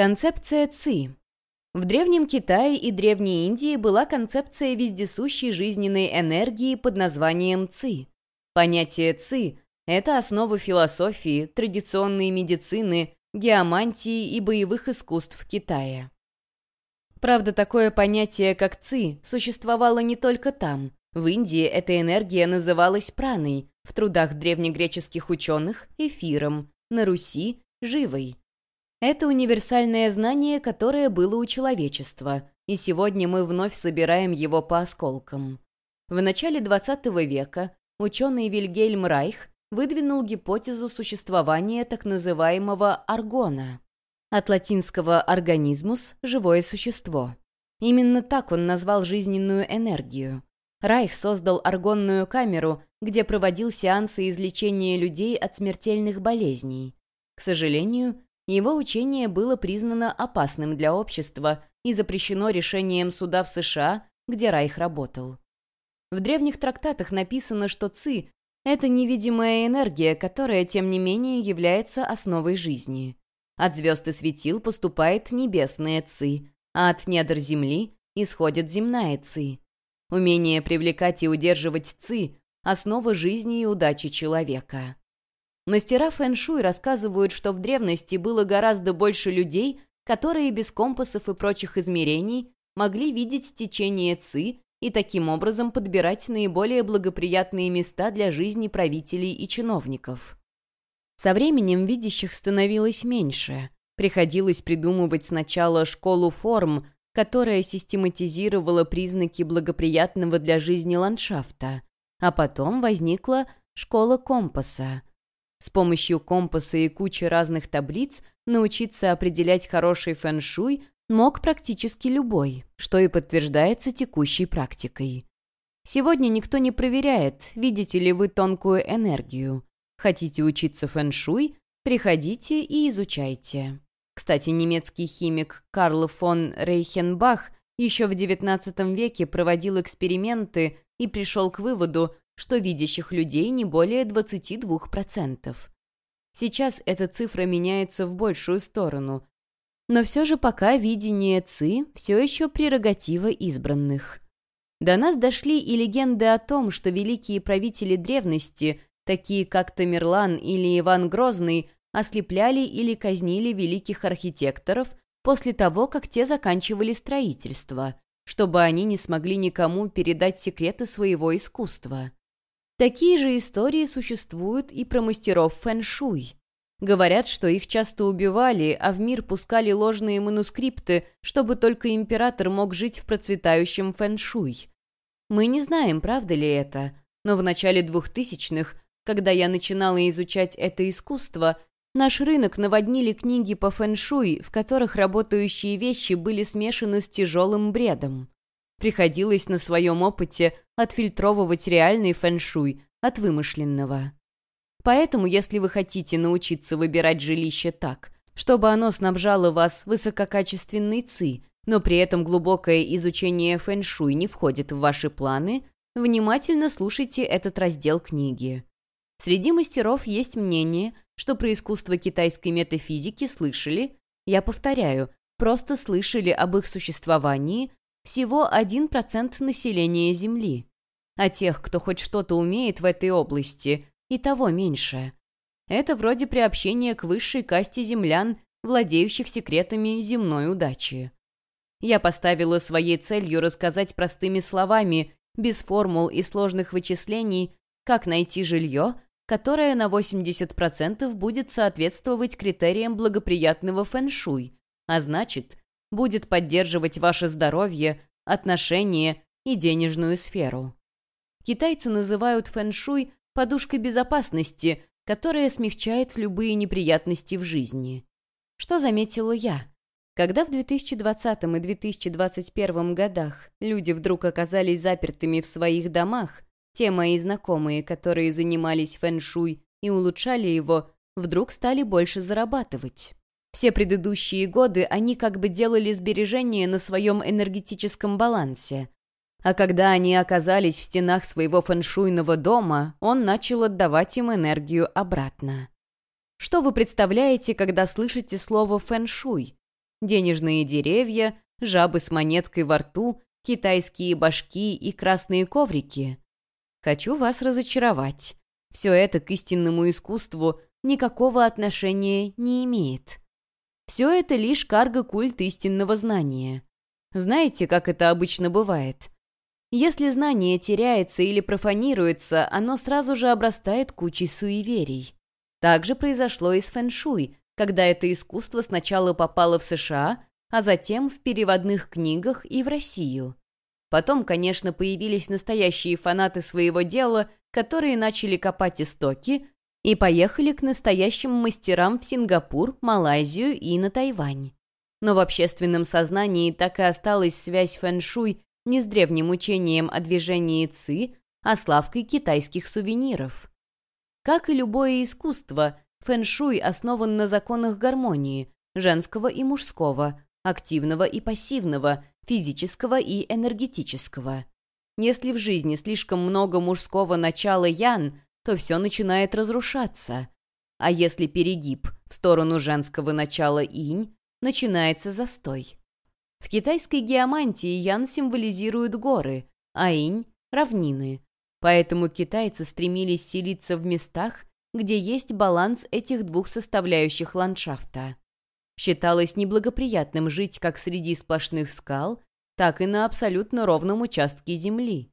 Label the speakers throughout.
Speaker 1: Концепция ЦИ. В Древнем Китае и Древней Индии была концепция вездесущей жизненной энергии под названием ЦИ. Понятие ЦИ – это основа философии, традиционной медицины, геомантии и боевых искусств в Китае. Правда, такое понятие, как ци, существовало не только там. В Индии эта энергия называлась праной, в трудах древнегреческих ученых – эфиром, на Руси – живой. Это универсальное знание, которое было у человечества, и сегодня мы вновь собираем его по осколкам. В начале XX века ученый Вильгельм Райх выдвинул гипотезу существования так называемого аргона. От латинского «организмус» — «живое существо». Именно так он назвал жизненную энергию. Райх создал аргонную камеру, где проводил сеансы излечения людей от смертельных болезней. К сожалению, его учение было признано опасным для общества и запрещено решением суда в США, где Райх работал. В древних трактатах написано, что ЦИ — это невидимая энергия, которая, тем не менее, является основой жизни. От звезд и светил поступает небесная ци, а от недр земли исходит земная ци. Умение привлекать и удерживать ци – основа жизни и удачи человека. Мастера фэн-шуй рассказывают, что в древности было гораздо больше людей, которые без компасов и прочих измерений могли видеть течение ци и таким образом подбирать наиболее благоприятные места для жизни правителей и чиновников. Со временем видящих становилось меньше. Приходилось придумывать сначала школу форм, которая систематизировала признаки благоприятного для жизни ландшафта, а потом возникла школа компаса. С помощью компаса и кучи разных таблиц научиться определять хороший фэн-шуй мог практически любой, что и подтверждается текущей практикой. Сегодня никто не проверяет, видите ли вы тонкую энергию. Хотите учиться фэн-шуй? Приходите и изучайте. Кстати, немецкий химик Карл фон Рейхенбах еще в XIX веке проводил эксперименты и пришел к выводу, что видящих людей не более 22%. Сейчас эта цифра меняется в большую сторону. Но все же пока видение ЦИ все еще прерогатива избранных. До нас дошли и легенды о том, что великие правители древности такие как Тамерлан или Иван Грозный, ослепляли или казнили великих архитекторов после того, как те заканчивали строительство, чтобы они не смогли никому передать секреты своего искусства. Такие же истории существуют и про мастеров фэн-шуй. Говорят, что их часто убивали, а в мир пускали ложные манускрипты, чтобы только император мог жить в процветающем фэн-шуй. Мы не знаем, правда ли это, но в начале двухтысячных когда я начинала изучать это искусство, наш рынок наводнили книги по фэншуй, в которых работающие вещи были смешаны с тяжелым бредом. Приходилось на своем опыте отфильтровывать реальный фэншуй от вымышленного. Поэтому, если вы хотите научиться выбирать жилище так, чтобы оно снабжало вас высококачественной ци, но при этом глубокое изучение фэншуй не входит в ваши планы, внимательно слушайте этот раздел книги. Среди мастеров есть мнение, что про искусство китайской метафизики слышали, я повторяю, просто слышали об их существовании всего 1% населения Земли. А тех, кто хоть что-то умеет в этой области, и того меньше. Это вроде приобщения к высшей касте землян, владеющих секретами земной удачи. Я поставила своей целью рассказать простыми словами, без формул и сложных вычислений, как найти жилье, которая на 80% будет соответствовать критериям благоприятного фэн-шуй, а значит, будет поддерживать ваше здоровье, отношения и денежную сферу. Китайцы называют фэн-шуй подушкой безопасности, которая смягчает любые неприятности в жизни. Что заметила я? Когда в 2020 и 2021 годах люди вдруг оказались запертыми в своих домах, те мои знакомые, которые занимались фэн-шуй и улучшали его, вдруг стали больше зарабатывать. Все предыдущие годы они как бы делали сбережения на своем энергетическом балансе. А когда они оказались в стенах своего фэншуйного дома, он начал отдавать им энергию обратно. Что вы представляете, когда слышите слово «фэншуй»? денежные деревья, жабы с монеткой во рту, китайские башки и красные коврики. Хочу вас разочаровать. Все это к истинному искусству никакого отношения не имеет. Все это лишь карго-культ истинного знания. Знаете, как это обычно бывает? Если знание теряется или профанируется, оно сразу же обрастает кучей суеверий. Так же произошло и с фэншуй, когда это искусство сначала попало в США, а затем в переводных книгах и в Россию. Потом, конечно, появились настоящие фанаты своего дела, которые начали копать истоки и поехали к настоящим мастерам в Сингапур, Малайзию и на Тайвань. Но в общественном сознании так и осталась связь фэн-шуй не с древним учением о движении ци, а с лавкой китайских сувениров. Как и любое искусство, фэн-шуй основан на законах гармонии, женского и мужского, активного и пассивного, физического и энергетического. Если в жизни слишком много мужского начала ян, то все начинает разрушаться. А если перегиб в сторону женского начала инь, начинается застой. В китайской геомантии ян символизирует горы, а инь — равнины. Поэтому китайцы стремились селиться в местах, где есть баланс этих двух составляющих ландшафта. Считалось неблагоприятным жить как среди сплошных скал, так и на абсолютно ровном участке земли.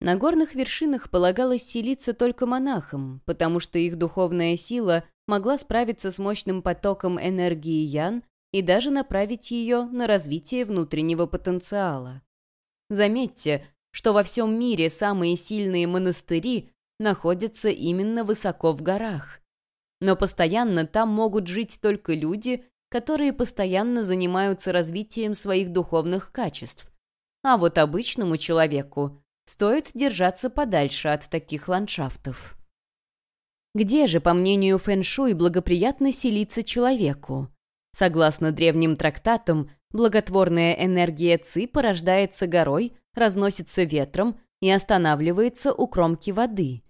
Speaker 1: На горных вершинах полагалось селиться только монахам, потому что их духовная сила могла справиться с мощным потоком энергии Ян и даже направить ее на развитие внутреннего потенциала. Заметьте, что во всем мире самые сильные монастыри находятся именно высоко в горах. Но постоянно там могут жить только люди, которые постоянно занимаются развитием своих духовных качеств. А вот обычному человеку стоит держаться подальше от таких ландшафтов. Где же, по мнению фэн-шуй, благоприятно селиться человеку? Согласно древним трактатам, благотворная энергия Ци порождается горой, разносится ветром и останавливается у кромки воды.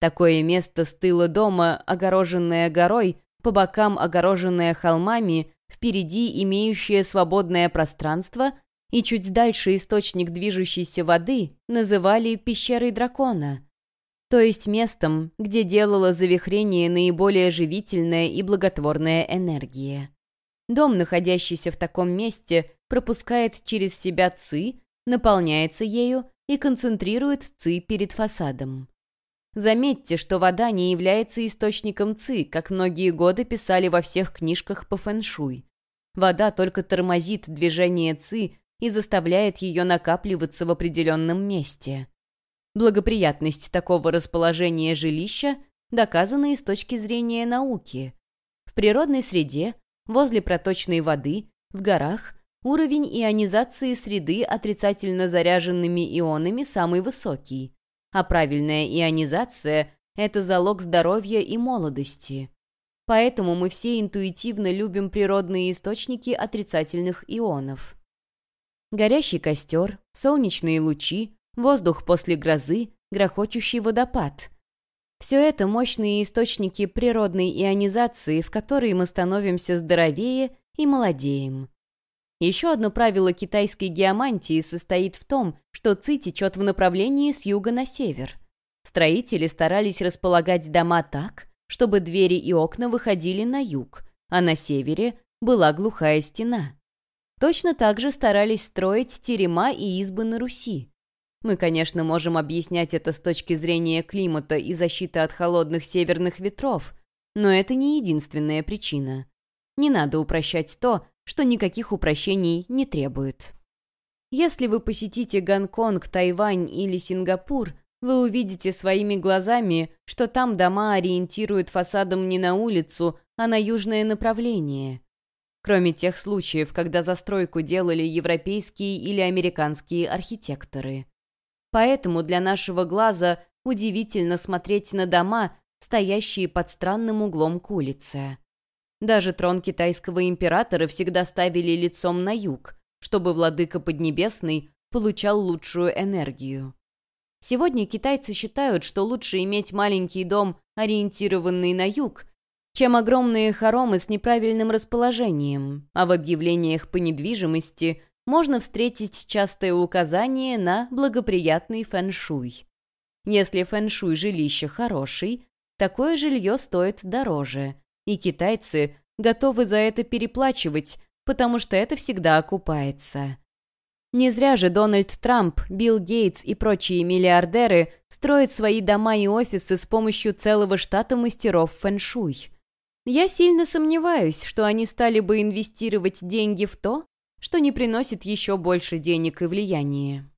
Speaker 1: Такое место с тыла дома, огороженное горой, по бокам огороженное холмами, впереди имеющее свободное пространство и чуть дальше источник движущейся воды называли пещерой дракона, то есть местом, где делала завихрение наиболее живительная и благотворная энергия. Дом, находящийся в таком месте, пропускает через себя ци, наполняется ею и концентрирует ци перед фасадом. Заметьте, что вода не является источником ци, как многие годы писали во всех книжках по фэншуй. Вода только тормозит движение ци и заставляет ее накапливаться в определенном месте. Благоприятность такого расположения жилища доказана и с точки зрения науки. В природной среде, возле проточной воды, в горах, уровень ионизации среды отрицательно заряженными ионами самый высокий, а правильная ионизация – это залог здоровья и молодости. Поэтому мы все интуитивно любим природные источники отрицательных ионов. Горящий костер, солнечные лучи, воздух после грозы, грохочущий водопад. Все это мощные источники природной ионизации, в которые мы становимся здоровее и молодеем. Еще одно правило китайской геомантии состоит в том, что ци течет в направлении с юга на север. Строители старались располагать дома так, чтобы двери и окна выходили на юг, а на севере была глухая стена. Точно так же старались строить терема и избы на Руси. Мы, конечно, можем объяснять это с точки зрения климата и защиты от холодных северных ветров, но это не единственная причина. Не надо упрощать то, что никаких упрощений не требует. Если вы посетите Гонконг, Тайвань или Сингапур, вы увидите своими глазами, что там дома ориентируют фасадом не на улицу, а на южное направление кроме тех случаев, когда застройку делали европейские или американские архитекторы. Поэтому для нашего глаза удивительно смотреть на дома, стоящие под странным углом к улице. Даже трон китайского императора всегда ставили лицом на юг, чтобы владыка Поднебесный получал лучшую энергию. Сегодня китайцы считают, что лучше иметь маленький дом, ориентированный на юг, чем огромные хоромы с неправильным расположением, а в объявлениях по недвижимости можно встретить частое указание на благоприятный фэншуй. Если фэншуй жилища хороший, такое жилье стоит дороже, и китайцы готовы за это переплачивать, потому что это всегда окупается. Не зря же Дональд Трамп, Билл Гейтс и прочие миллиардеры строят свои дома и офисы с помощью целого штата мастеров фэншуй. Я сильно сомневаюсь, что они стали бы инвестировать деньги в то, что не приносит еще больше денег и влияния.